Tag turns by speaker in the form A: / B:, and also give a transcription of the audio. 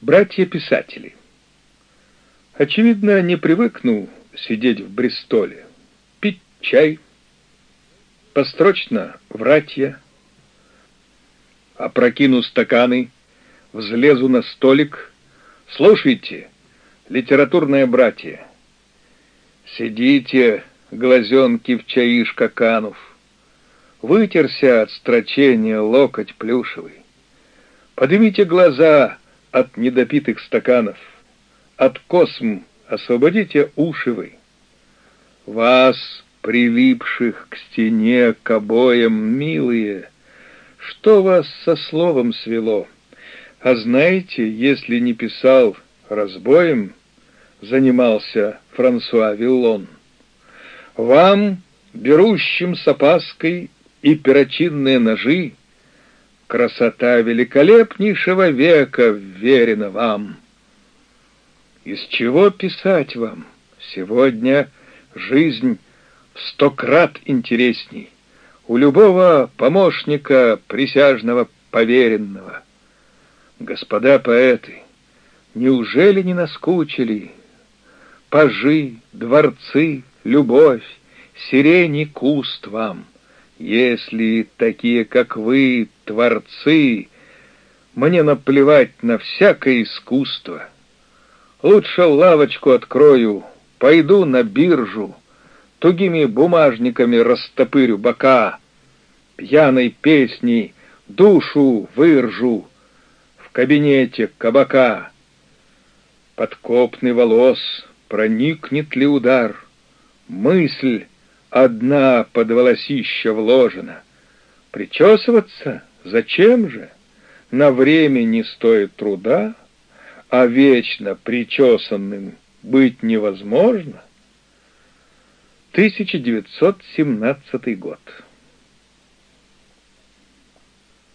A: Братья-писатели. Очевидно, не привыкну сидеть в Бристоле, пить чай, построчно врать я, опрокину стаканы, взлезу на столик. Слушайте, литературное братья, сидите, глазенки в чаишка канув, вытерся от строчения локоть плюшевый. Поднимите глаза — от недопитых стаканов, от косм освободите уши вы. Вас, прилипших к стене, к обоям, милые, что вас со словом свело? А знаете, если не писал разбоем, занимался Франсуа Виллон, вам, берущим с опаской и перочинные ножи, красота великолепнейшего века верена вам. Из чего писать вам? Сегодня жизнь в сто крат интересней. У любого помощника присяжного поверенного. Господа поэты, неужели не наскучили? Пажи, дворцы, любовь, сирени куст вам — если такие, как вы, творцы, мне наплевать на всякое искусство. Лучше лавочку открою, пойду на биржу, тугими бумажниками растопырю бока, пьяной песней душу выржу в кабинете кабака. Подкопный волос проникнет ли удар, мысль одна под волосища вложена. Причесываться? Зачем же? На время не стоит труда, а вечно причесанным быть невозможно. 1917 год.